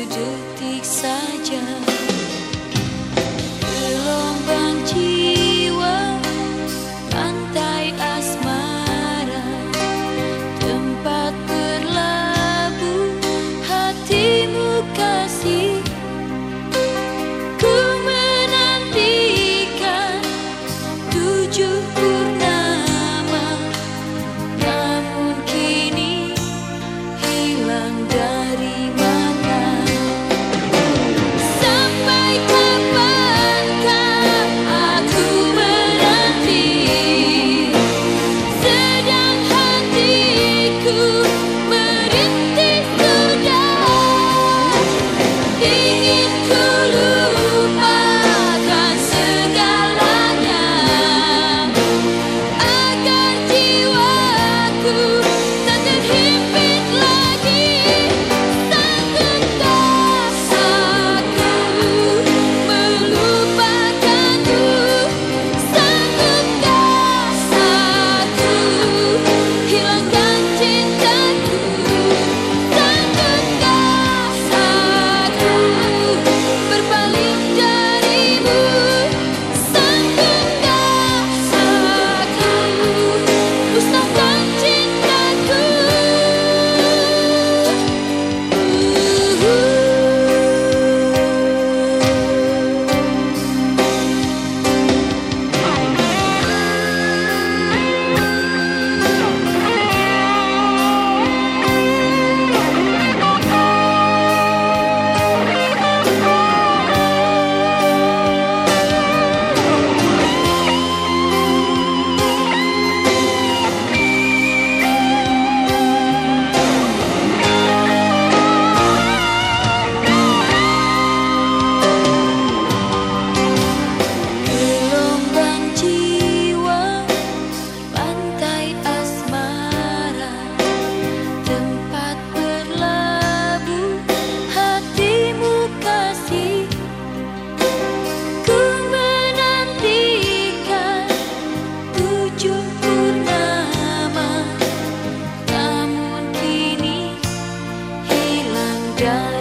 sedetik saja. done.